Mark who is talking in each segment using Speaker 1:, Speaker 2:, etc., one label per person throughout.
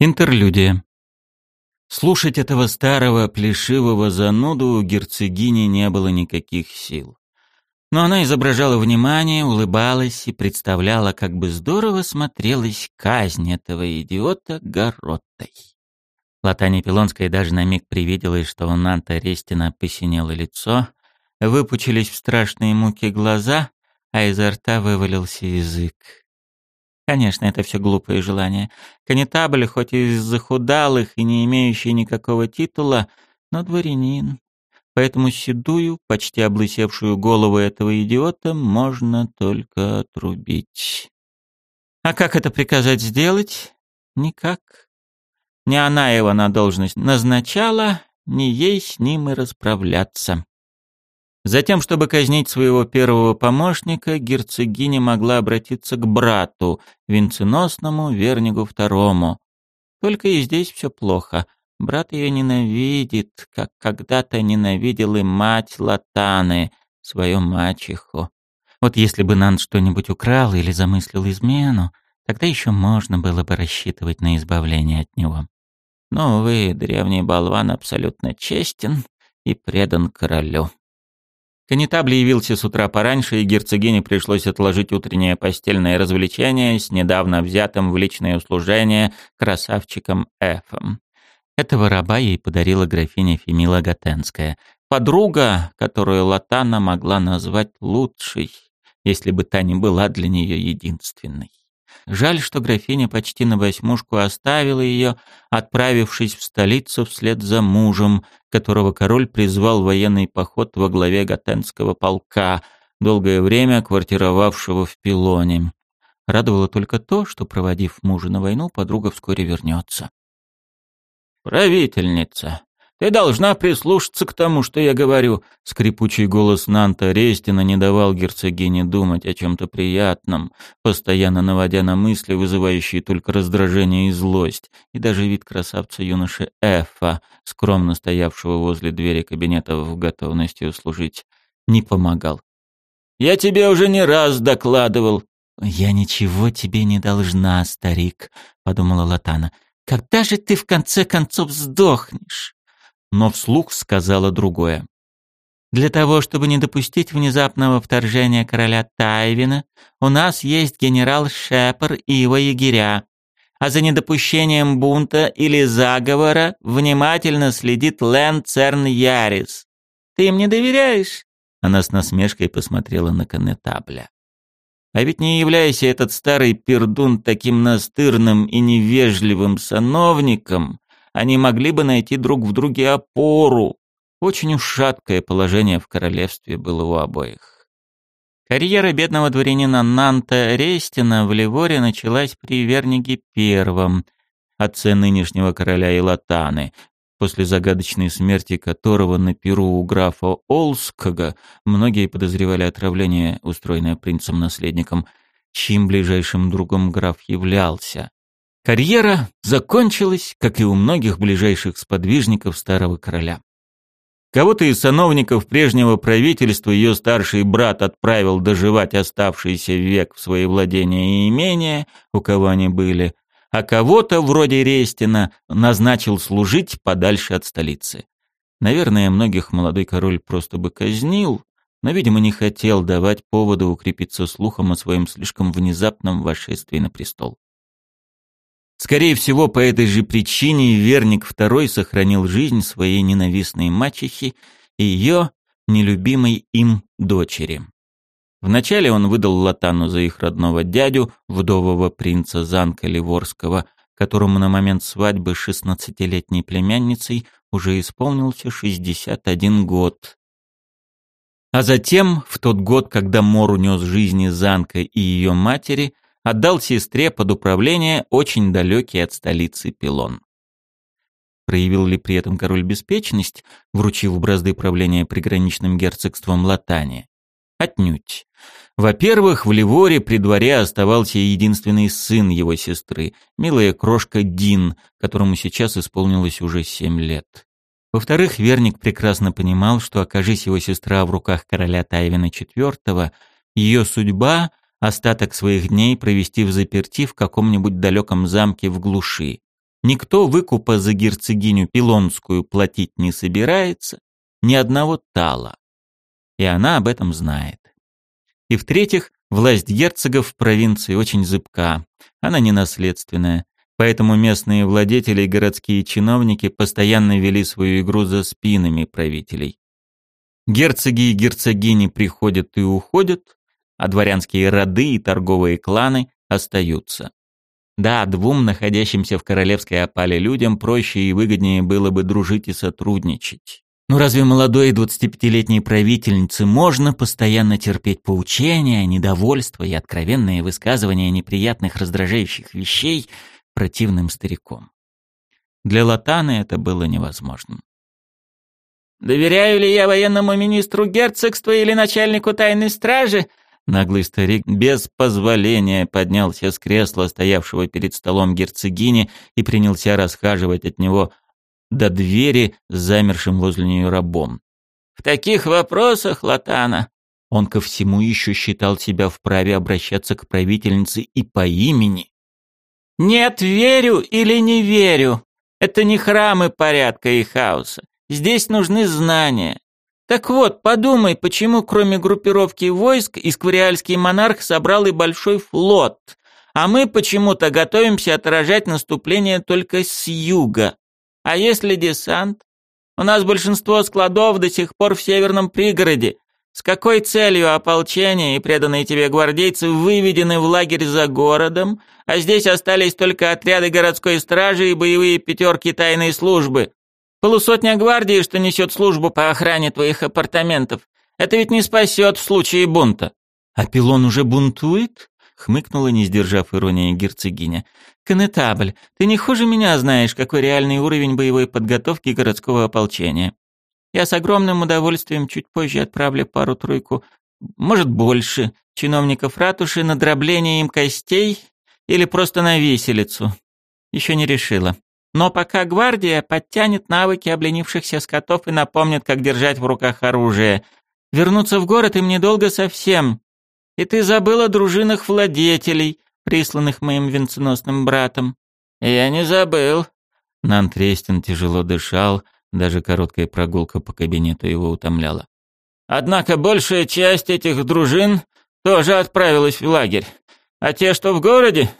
Speaker 1: Интерлюдия. Слушать этого старого плешивого зануду у герцогини не было никаких сил. Но она изображала внимание, улыбалась и представляла, как бы здорово смотрелась казнь этого идиота гороттой. Латане Пилонской даже на миг привиделось, что у Нанта Рестина посинело лицо, выпучились в страшные муки глаза, а изо рта вывалился язык. Конечно, это все глупые желания. Конетабль, хоть и из захудалых и не имеющий никакого титула, но дворянин. Поэтому седую, почти облысевшую голову этого идиота можно только отрубить. А как это приказать сделать? Никак. Не она его на должность назначала, не ей с ним и расправляться. Затем, чтобы казнить своего первого помощника, герцогиня могла обратиться к брату, венценосному Вернигу II. Только и здесь все плохо. Брат ее ненавидит, как когда-то ненавидел и мать Латаны, свою мачеху. Вот если бы Нан что-нибудь украл или замыслил измену, тогда еще можно было бы рассчитывать на избавление от него. Но, увы, древний болван абсолютно честен и предан королю. Конетабль явился с утра пораньше, и герцогине пришлось отложить утреннее постельное развлечение с недавно взятым в личное услужение красавчиком Эфом. Этого раба ей подарила графиня Фемила Готенская, подруга, которую Латана могла назвать лучшей, если бы та не была для нее единственной. Жаль, что графиня почти на восьмушку оставила ее, отправившись в столицу вслед за мужем, которого король призвал в военный поход во главе Готенского полка, долгое время квартировавшего в Пилоне. Радовало только то, что, проводив мужа на войну, подруга вскоре вернется. «Правительница, ты должна прислушаться к тому, что я говорю. Скрипучий голос Нанта Рестина не давал герцогине думать о чем-то приятном, постоянно наводя на мысли, вызывающие только раздражение и злость. И даже вид красавца юноши Эфа, скромно стоявшего возле двери кабинета в готовности услужить, не помогал. «Я тебе уже не раз докладывал». «Я ничего тебе не должна, старик», — подумала Латана. «Когда же ты в конце концов сдохнешь?» Но вслух сказала другое. Для того, чтобы не допустить внезапного вторжения короля Тайвина, у нас есть генерал Шепер и его егеря, а за недопущением бунта или заговора внимательно следит Лэн Церн Ярис. Ты им не доверяешь?» Она с насмешкой посмотрела на конетабля. А ведь не являясь этот старый пердун таким настырным и невежливым сановником, они могли бы найти друг в друге опору. Очень уж шаткое положение в королевстве было у обоих. Карьера бедного дворянина Нанта Рестина в Ливоре началась при Верниге Первом, отце нынешнего короля Илатаны, после загадочной смерти которого на перу у графа Олского многие подозревали отравление, устроенное принцем-наследником, чьим ближайшим другом граф являлся. Карьера закончилась, как и у многих ближайших сподвижников старого короля. Кого-то из сановников прежнего правительства ее старший брат отправил доживать оставшийся век в свои владения и имения, у кого они были, а кого-то, вроде Рестина, назначил служить подальше от столицы. Наверное, многих молодой король просто бы казнил, но, видимо, не хотел давать повода укрепиться слухом о своем слишком внезапном вошествии на престол. Скорее всего, по этой же причине Верник II сохранил жизнь своей ненавистной мачехи и ее нелюбимой им дочери. Вначале он выдал Латану за их родного дядю, вдового принца Занка Ливорского, которому на момент свадьбы с 16-летней племянницей уже исполнился 61 год. А затем, в тот год, когда Мор унес жизни Занка и ее матери, отдал сестре под управление очень далекий от столицы Пилон. Проявил ли при этом король беспечность, вручив бразды правления приграничным герцогством Латани? Отнюдь. Во-первых, в Ливоре при дворе оставался единственный сын его сестры, милая крошка Дин, которому сейчас исполнилось уже семь лет. Во-вторых, Верник прекрасно понимал, что, окажись его сестра в руках короля Тайвина IV, ее судьба остаток своих дней провести в заперти в каком-нибудь далеком замке в глуши. Никто выкупа за герцогиню Пилонскую платить не собирается, ни одного тала. И она об этом знает. И в-третьих, власть герцогов в провинции очень зыбка, она не наследственная, поэтому местные владетели и городские чиновники постоянно вели свою игру за спинами правителей. Герцоги и герцогини приходят и уходят, а дворянские роды и торговые кланы остаются. Да, двум находящимся в королевской опале людям проще и выгоднее было бы дружить и сотрудничать. Но разве молодой 25-летней правительнице можно постоянно терпеть поучения, недовольство и откровенные высказывания неприятных раздражающих вещей противным стариком? Для Латаны это было невозможным.
Speaker 2: «Доверяю ли я военному министру герцогства или начальнику тайной стражи?»
Speaker 1: Наглый старик без позволения поднялся с кресла, стоявшего перед столом герцогини, и принялся расхаживать от него до двери с замершим возле нее рабом.
Speaker 2: «В таких вопросах, Латана...»
Speaker 1: Он ко всему еще считал себя вправе обращаться к правительнице и по имени.
Speaker 2: «Нет, верю или не верю. Это не храмы порядка и хаоса. Здесь нужны знания. Так вот, подумай, почему кроме группировки войск Исквариальский монарх собрал и большой флот, а мы почему-то готовимся отражать наступление только с юга. А если десант? У нас большинство складов до сих пор в северном пригороде. С какой целью ополчение и преданные тебе гвардейцы выведены в лагерь за городом, а здесь остались только отряды городской стражи и боевые пятерки тайной службы? Полусотня гвардии, что несет службу по охране твоих апартаментов. Это ведь не спасет в случае бунта.
Speaker 1: А пилон уже бунтует? Хмыкнула, не сдержав иронии герцогиня. «Конетабль, ты не хуже меня знаешь, какой реальный уровень боевой подготовки городского ополчения. Я с огромным удовольствием чуть позже отправлю пару-тройку, может больше, чиновников ратуши на дробление им костей или просто на виселицу. Еще не решила. Но пока гвардия подтянет навыки обленившихся скотов и напомнит, как держать в руках оружие. Вернуться в город им недолго совсем. И ты забыл о дружинах владетелей, присланных моим венценосным братом.
Speaker 2: Я не забыл.
Speaker 1: Нантрестин тяжело дышал, даже короткая прогулка по кабинету его утомляла.
Speaker 2: Однако большая часть этих дружин тоже отправилась в лагерь. А те, что в городе...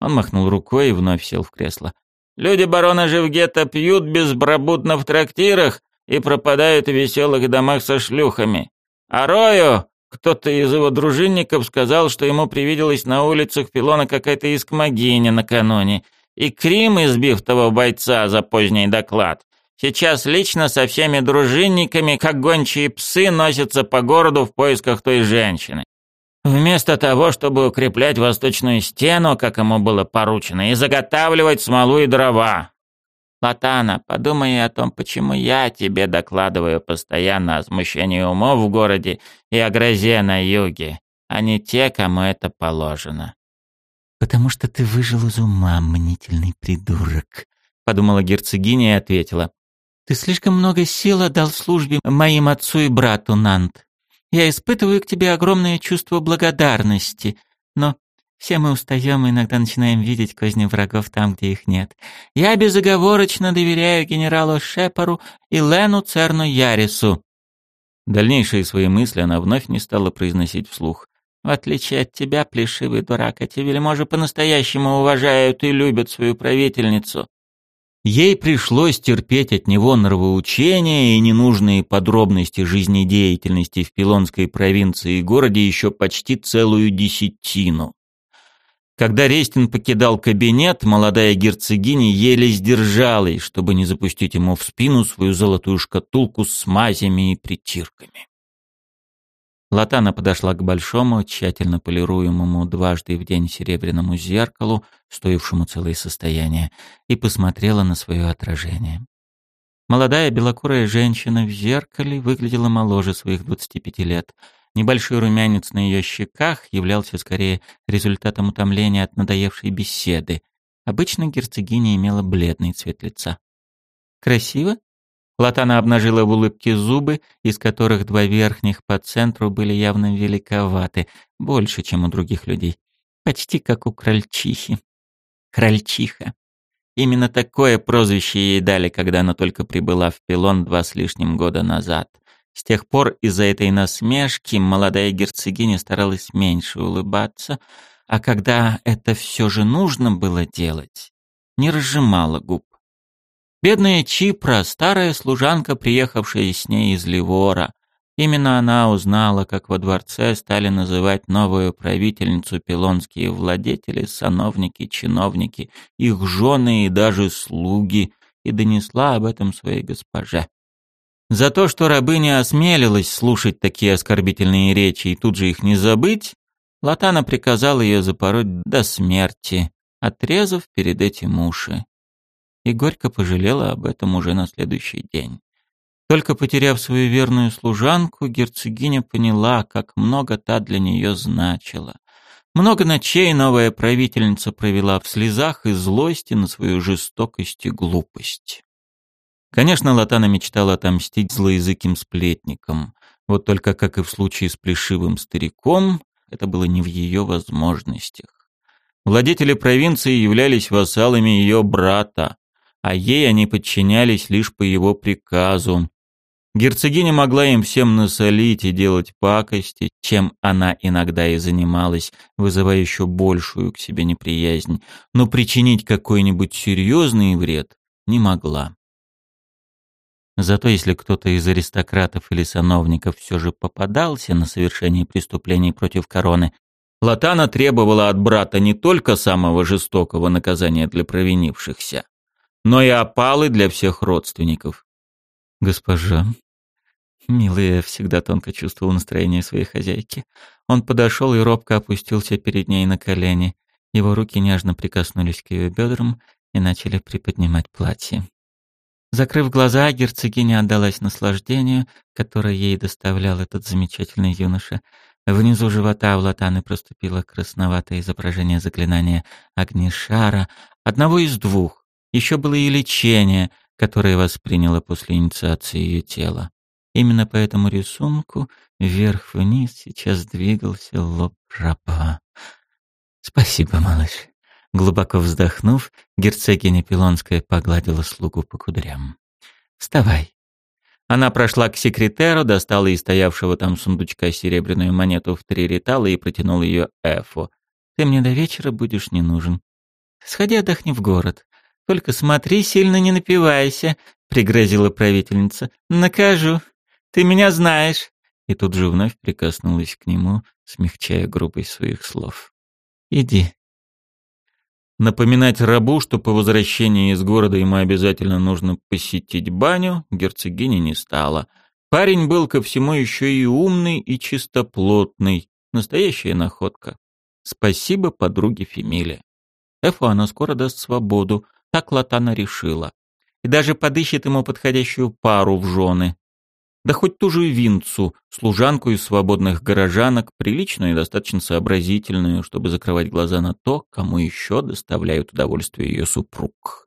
Speaker 1: Он махнул рукой и вновь сел в кресло.
Speaker 2: Люди барона Живгета пьют безбробудно в трактирах и пропадают в веселых домах со шлюхами. А Рою, кто-то из его дружинников сказал, что ему привиделась на улицах Пилона какая-то искмогиня накануне, и Крим, избив того бойца за поздний доклад, сейчас лично со всеми дружинниками, как гончие псы, носится по городу в поисках той женщины. Вместо того, чтобы укреплять восточную стену, как ему было поручено, и заготавливать смолу и дрова. Латана, подумай о том, почему я тебе докладываю постоянно о смущении умов в городе и о грозе на юге, а не те, кому это положено.
Speaker 1: «Потому что ты выжил из ума, мнительный придурок», — подумала герцогиня и ответила. «Ты слишком много сил отдал службе моим отцу и брату, Нант. Я испытываю к тебе огромное чувство благодарности, но все мы устаем и иногда начинаем видеть козни врагов там, где их нет. Я безоговорочно доверяю генералу Шепару и Лену Церну Ярису». Дальнейшие свои мысли она вновь не стала произносить вслух. «В отличие от тебя, плешивый дурак, эти вельможи по-настоящему уважают и любят свою правительницу. Ей пришлось терпеть от него нравоучения и ненужные подробности жизнедеятельности в Пилонской провинции и городе еще почти целую десятину. Когда Рестин покидал кабинет, молодая герцогиня еле сдержалась, чтобы не запустить ему в спину свою золотую шкатулку с мазями и притирками. Латана подошла к большому, тщательно полируемому дважды в день серебряному зеркалу, стоившему целое состояние, и посмотрела на свое отражение. Молодая белокурая женщина в зеркале выглядела моложе своих 25 лет. Небольшой румянец на ее щеках являлся скорее результатом утомления от надоевшей беседы. Обычно герцогиня имела бледный цвет лица. «Красиво?» Латана обнажила в улыбке зубы, из которых два верхних по центру были явно великоваты, больше, чем у других людей. Почти как у крольчихи. Крольчиха. Именно такое прозвище ей дали, когда она только прибыла в Пилон два с лишним года назад. С тех пор из-за этой насмешки молодая герцогиня старалась меньше улыбаться, а когда это все же нужно было делать, не разжимала губ. Бедная Чипра, старая служанка, приехавшая с ней из Ливора. Именно она узнала, как во дворце стали называть новую правительницу пилонские владетели, сановники, чиновники, их жены и даже слуги, и донесла об этом своей госпоже. За то, что рабыня осмелилась слушать такие оскорбительные речи и тут же их не забыть, Латана приказал ее запороть до смерти, отрезав перед этим уши и горько пожалела об этом уже на следующий день. Только потеряв свою верную служанку, герцогиня поняла, как много та для нее значила. Много ночей новая правительница провела в слезах и злости на свою жестокость и глупость. Конечно, Латана мечтала отомстить злоязыким сплетникам. Вот только, как и в случае с плешивым стариком, это было не в ее возможностях. Владетели провинции являлись вассалами ее брата, а ей они подчинялись лишь по его приказу. Герцогиня могла им всем насолить и делать пакости, чем она иногда и занималась, вызывая еще большую к себе неприязнь, но причинить какой-нибудь серьезный вред не могла. Зато если кто-то из аристократов или сановников все же попадался на совершение преступлений против короны, Латана требовала от брата не только самого жестокого наказания для провинившихся, но и опалы для всех родственников. Госпожа, милая всегда тонко чувствовал настроение своей хозяйки. Он подошел и робко опустился перед ней на колени. Его руки нежно прикоснулись к ее бедрам и начали приподнимать платье. Закрыв глаза, герцогиня отдалась наслаждению, которое ей доставлял этот замечательный юноша. Внизу живота у Латаны проступило красноватое изображение заклинания огнешара, одного из двух, еще было и лечение, которое восприняло после инициации ее тела. Именно по этому рисунку вверх-вниз сейчас двигался лоб раба. «Спасибо, малыш». Глубоко вздохнув, герцогиня Пилонская погладила слугу по кудрям. «Вставай». Она прошла к секретеру, достала из стоявшего там сундучка серебряную монету в три ритала и протянула ее Эфу. «Ты мне до вечера будешь не нужен. Сходи отдохни в город. Только смотри, сильно не напивайся, пригрозила правительница. Накажу. Ты меня знаешь. И тут же вновь прикоснулась к нему, смягчая грубость своих слов. Иди. Напоминать рабу, что по возвращении из города ему обязательно нужно посетить баню, герцогиня не стала. Парень был ко всему еще и умный, и чистоплотный. Настоящая находка. Спасибо подруге Фемиле. Эфу она скоро даст свободу, так Латана решила. И даже подыщет ему подходящую пару в жены. Да хоть ту же Винцу, служанку из свободных горожанок, приличную и достаточно сообразительную, чтобы закрывать глаза на то, кому еще доставляют удовольствие ее супруг.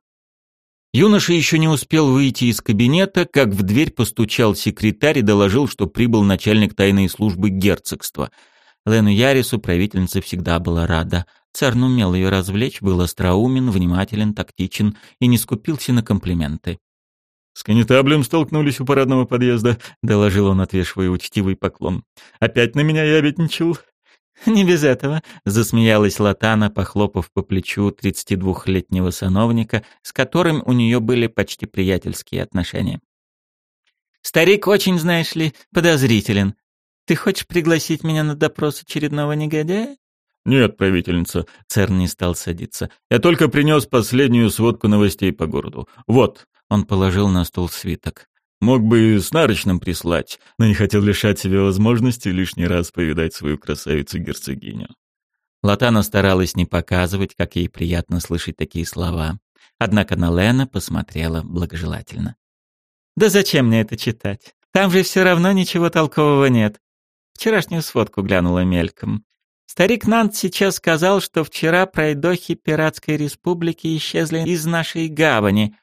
Speaker 1: Юноша еще не успел выйти из кабинета, как в дверь постучал секретарь и доложил, что прибыл начальник тайной службы герцогства. Лену Ярису правительница всегда была рада. Церн умел ее развлечь, был остроумен, внимателен, тактичен и не скупился на комплименты.
Speaker 3: «С конетаблем столкнулись у парадного подъезда», — доложил он, отвешивая учтивый поклон. «Опять на меня ябедничал?»
Speaker 1: «Не без этого», — засмеялась Латана, похлопав по плечу 32-летнего сановника, с которым у нее были почти приятельские отношения. «Старик очень, знаешь ли, подозрителен. Ты хочешь пригласить меня на допрос очередного негодяя?»
Speaker 3: «Нет, правительница», — Церн не стал садиться. «Я только принес последнюю сводку новостей по городу. Вот», — он положил на стол свиток. «Мог бы и с нарочным прислать, но не хотел лишать себя возможности лишний раз повидать свою красавицу-герцогиню».
Speaker 1: Латана старалась не показывать, как ей приятно слышать такие слова. Однако на Лена посмотрела благожелательно. «Да зачем мне это читать? Там же все равно ничего толкового нет. Вчерашнюю сводку глянула мельком. Старик Нант сейчас сказал, что вчера пройдохи Пиратской Республики исчезли из нашей гавани.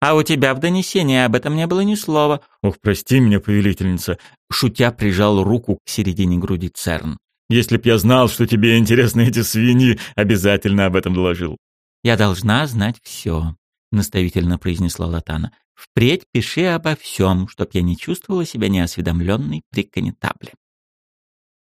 Speaker 1: А у тебя в донесении об этом не было ни слова.
Speaker 3: Ох, прости меня, повелительница.
Speaker 1: Шутя прижал руку к середине груди Церн.
Speaker 3: Если б я знал, что тебе интересны эти свиньи, обязательно об этом доложил.
Speaker 1: «Я должна знать все», — наставительно произнесла Латана. «Впредь пиши обо всем, чтоб я не чувствовала себя неосведомленной при конетабле».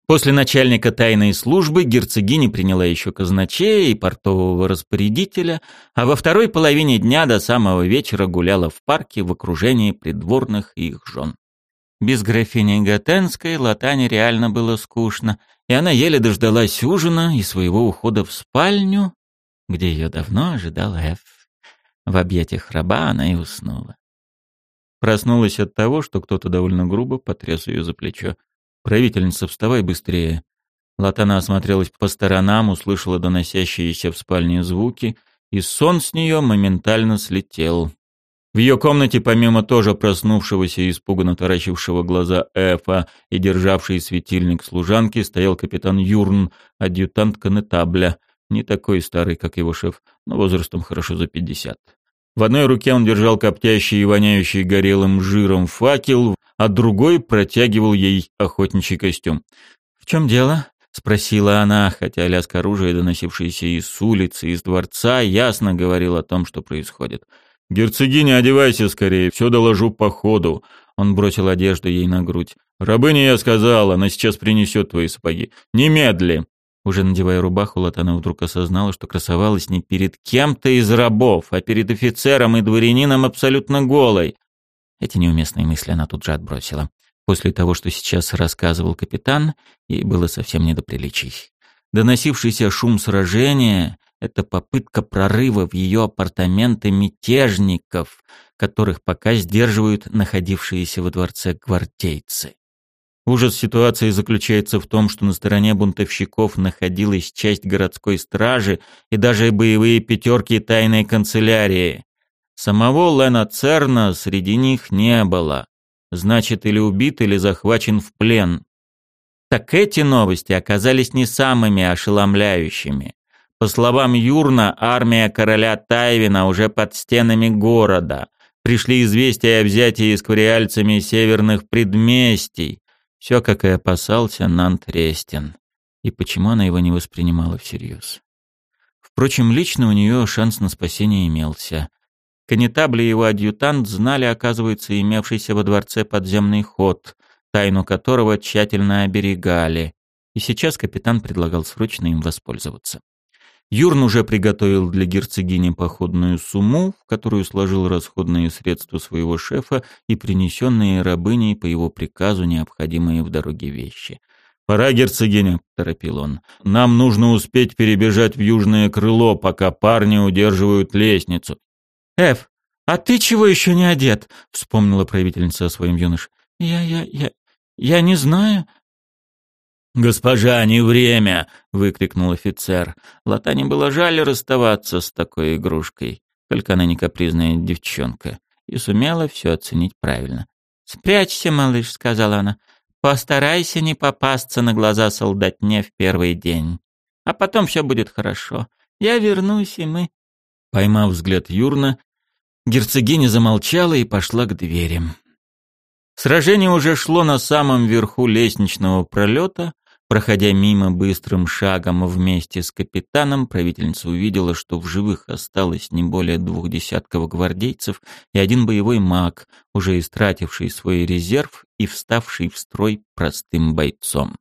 Speaker 1: После начальника тайной службы герцогиня приняла еще казначея и портового распорядителя, а во второй половине дня до самого вечера гуляла в парке в окружении придворных и их жен. Без графини Готенской Латане реально было скучно, и она еле дождалась ужина и своего ухода в спальню, где ее давно ожидал Эф. В объятиях раба она и уснула. Проснулась от того, что кто-то довольно грубо потряс ее за плечо. «Правительница, вставай быстрее!» Латана осмотрелась по сторонам, услышала доносящиеся в спальне звуки, и сон с нее моментально слетел. В ее комнате, помимо тоже проснувшегося и испуганно таращившего глаза Эфа и державший светильник служанки, стоял капитан Юрн, адъютант конетабля, не такой старый, как его шеф, но возрастом хорошо за пятьдесят. В одной руке он держал коптящий и воняющий горелым жиром факел, а другой протягивал ей охотничий костюм. «В чем дело?» — спросила она, хотя лязг оружия, доносившийся из улицы, из дворца, ясно говорил о том, что происходит. «Герцогиня, одевайся скорее, все доложу по ходу». Он бросил одежду ей на грудь. «Рабыня, я сказала, она сейчас принесет твои сапоги. Немедли!» Уже надевая рубаху, Латана вдруг осознала, что красовалась не перед кем-то из рабов, а перед офицером и дворянином абсолютно голой. Эти неуместные мысли она тут же отбросила. После того, что сейчас рассказывал капитан, ей было совсем не до приличий. Доносившийся шум сражения — это попытка прорыва в ее апартаменты мятежников, которых пока сдерживают находившиеся во дворце гвардейцы. Ужас ситуации заключается в том, что на стороне бунтовщиков находилась часть городской стражи и даже боевые пятерки тайной канцелярии. Самого Лена Церна среди них не было. Значит, или убит, или захвачен в плен. Так эти новости оказались не самыми ошеломляющими. По словам Юрна, армия короля Тайвина уже под стенами города. Пришли известия о взятии сквариальцами северных предместий. Все, как и опасался Нант Рестин. И почему она его не воспринимала всерьез? Впрочем, лично у нее шанс на спасение имелся. Конетабли и его адъютант знали, оказывается, имевшийся во дворце подземный ход, тайну которого тщательно оберегали, и сейчас капитан предлагал срочно им воспользоваться. Юрн уже приготовил для герцогини походную сумму, в которую сложил расходные средства своего шефа и принесенные рабыней по его приказу необходимые в дороге вещи. «Пора, герцогиня», — торопил он. «Нам нужно успеть перебежать в южное крыло, пока парни удерживают лестницу. «Эф, а ты чего еще не одет?» — вспомнила правительница о своем юноше. «Я, я, я, я не знаю». «Госпожа, не время!» — выкрикнул офицер. Латане было жаль расставаться с такой игрушкой, только она не капризная девчонка, и сумела все оценить правильно. «Спрячься, малыш», — сказала она. «Постарайся не попасться на глаза солдатне в первый день. А потом все будет хорошо. Я вернусь, и мы...» Поймав взгляд Юрна, Герцогиня замолчала и пошла к двери. Сражение уже шло на самом верху лестничного пролета. Проходя мимо быстрым шагом вместе с капитаном, правительница увидела, что в живых осталось не более двух десятков гвардейцев и один боевой маг, уже истративший свой резерв и вставший в строй простым бойцом.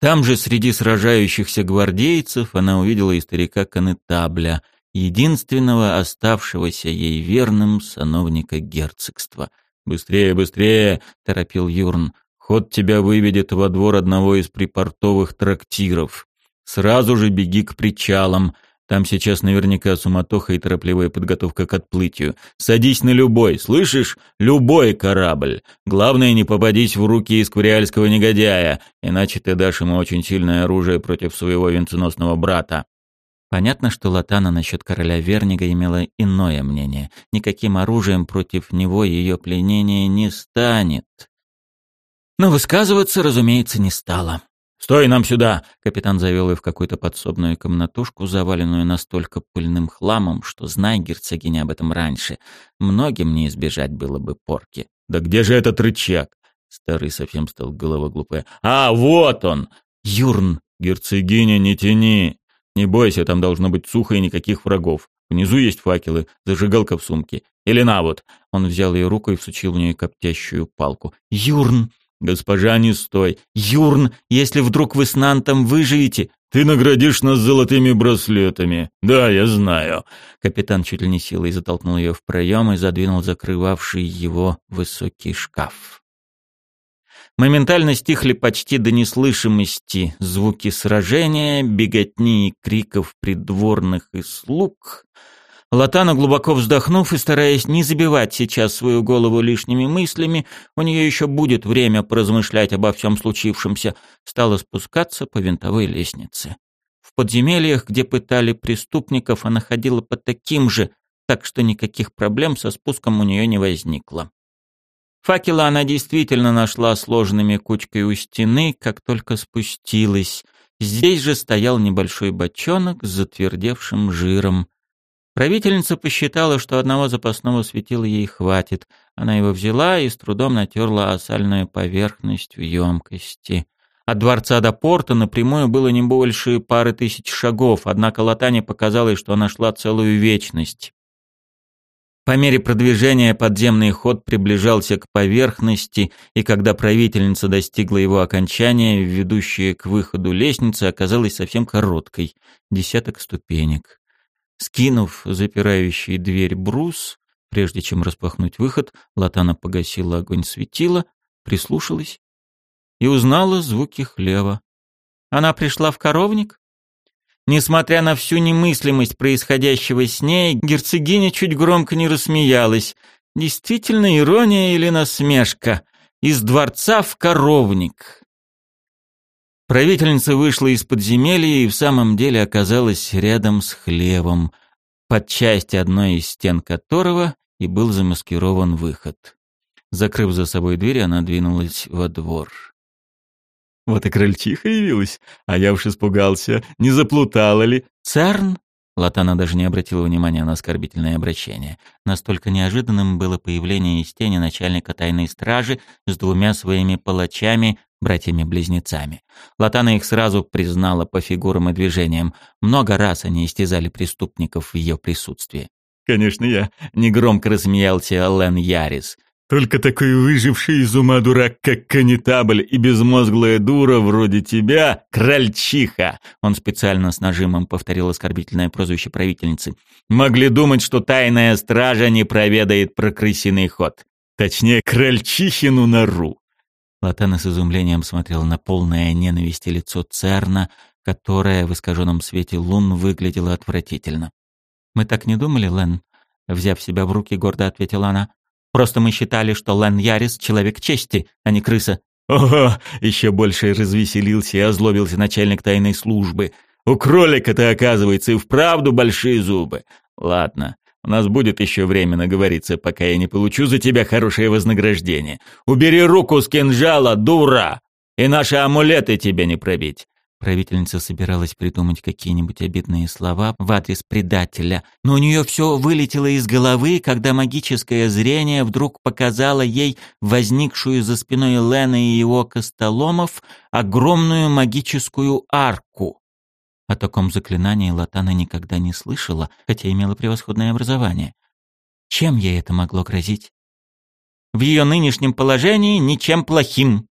Speaker 1: Там же среди сражающихся гвардейцев она увидела и старика Канетабля — единственного оставшегося ей верным сановника герцогства. «Быстрее, быстрее!» — торопил Юрн. «Ход тебя выведет во двор одного из припортовых трактиров. Сразу же беги к причалам. Там сейчас наверняка суматоха и торопливая подготовка к отплытию. Садись на любой, слышишь? Любой корабль. Главное, не попадись в руки исквариальского негодяя, иначе ты дашь ему очень сильное оружие против своего венценосного брата. Понятно, что Латана насчет короля Вернига имела иное мнение. Никаким оружием против него ее пленение не станет. Но высказываться, разумеется, не стала. «Стой нам сюда!» — капитан завел ее в какую-то подсобную комнатушку, заваленную настолько пыльным хламом, что, зная герцогиня об этом раньше, многим не избежать было бы порки. «Да где же этот рычаг?» Старый совсем стал голова глупая. «А, вот он!» «Юрн!» «Герцогиня, не тяни!»
Speaker 3: Не бойся, там должно быть сухо и никаких врагов. Внизу есть факелы, зажигалка в сумке. Или на вот. Он взял ее руку и всучил в нее коптящую палку.
Speaker 1: Юрн!
Speaker 3: Госпожа, не стой.
Speaker 1: Юрн, если вдруг вы с Нантом выживете...
Speaker 3: Ты наградишь нас золотыми браслетами. Да, я знаю.
Speaker 1: Капитан чуть ли не силой затолкнул ее в проем и задвинул закрывавший его высокий шкаф. Моментально стихли почти до неслышимости звуки сражения, беготни и криков придворных и слуг. Латана, глубоко вздохнув и стараясь не забивать сейчас свою голову лишними мыслями, у нее еще будет время поразмышлять обо всем случившемся, стала спускаться по винтовой лестнице. В подземельях, где пытали преступников, она ходила под таким же, так что никаких проблем со спуском у нее не возникло. Факела она действительно нашла сложными кучкой у стены, как только спустилась. Здесь же стоял небольшой бочонок с затвердевшим жиром. Правительница посчитала, что одного запасного светила ей хватит. Она его взяла и с трудом натерла осальную поверхность в емкости. От дворца до порта напрямую было не больше пары тысяч шагов, однако Латане показалось, что она шла целую вечность. По мере продвижения подземный ход приближался к поверхности, и когда правительница достигла его окончания, ведущая к выходу лестница оказалась совсем короткой — десяток ступенек. Скинув запирающий дверь брус, прежде чем распахнуть выход, Латана погасила огонь светила, прислушалась и узнала звуки хлева. Она пришла в коровник? Несмотря на всю немыслимость происходящего с ней, герцогиня чуть громко не рассмеялась. Действительно ирония или насмешка? Из дворца в коровник. Правительница вышла из подземелья и в самом деле оказалась рядом с хлевом, под часть одной из стен которого и был замаскирован выход. Закрыв за собой дверь, она двинулась во двор.
Speaker 3: Вот и крольчиха явилась, а я уж испугался, не заплутала ли.
Speaker 1: Церн? Латана даже не обратила внимания на оскорбительное обращение. Настолько неожиданным было появление из тени начальника тайной стражи с двумя своими палачами, братьями-близнецами. Латана их сразу признала по фигурам и движениям. Много раз они истязали преступников в ее присутствии.
Speaker 3: «Конечно я», — негромко рассмеялся Лен Ярис. Только такой выживший из ума дурак, как канитабль и безмозглая дура вроде тебя, крольчиха, он специально с нажимом повторил оскорбительное прозвище правительницы, могли думать, что тайная стража не проведает про крысиный ход. Точнее, крольчихину нору.
Speaker 1: Латана с изумлением смотрел на полное ненависти лицо Церна, которое в искаженном свете лун выглядело отвратительно. «Мы так не думали, Лен?» Взяв себя в руки, гордо ответила она. Просто мы считали, что Лен Ярис — человек чести, а не крыса».
Speaker 3: «Ого!» — еще больше развеселился и озлобился начальник тайной службы. «У кролика-то, оказывается, и вправду большие зубы. Ладно, у нас будет еще время наговориться, пока я не получу за тебя хорошее вознаграждение. Убери руку с кинжала, дура! И наши амулеты тебе не пробить.
Speaker 1: Правительница собиралась придумать какие-нибудь обидные слова в адрес предателя, но у нее все вылетело из головы, когда магическое зрение вдруг показало ей возникшую за спиной Лена и его костоломов огромную магическую арку. О таком заклинании Латана никогда не слышала, хотя имела превосходное образование. Чем ей это могло грозить? В ее нынешнем положении ничем плохим.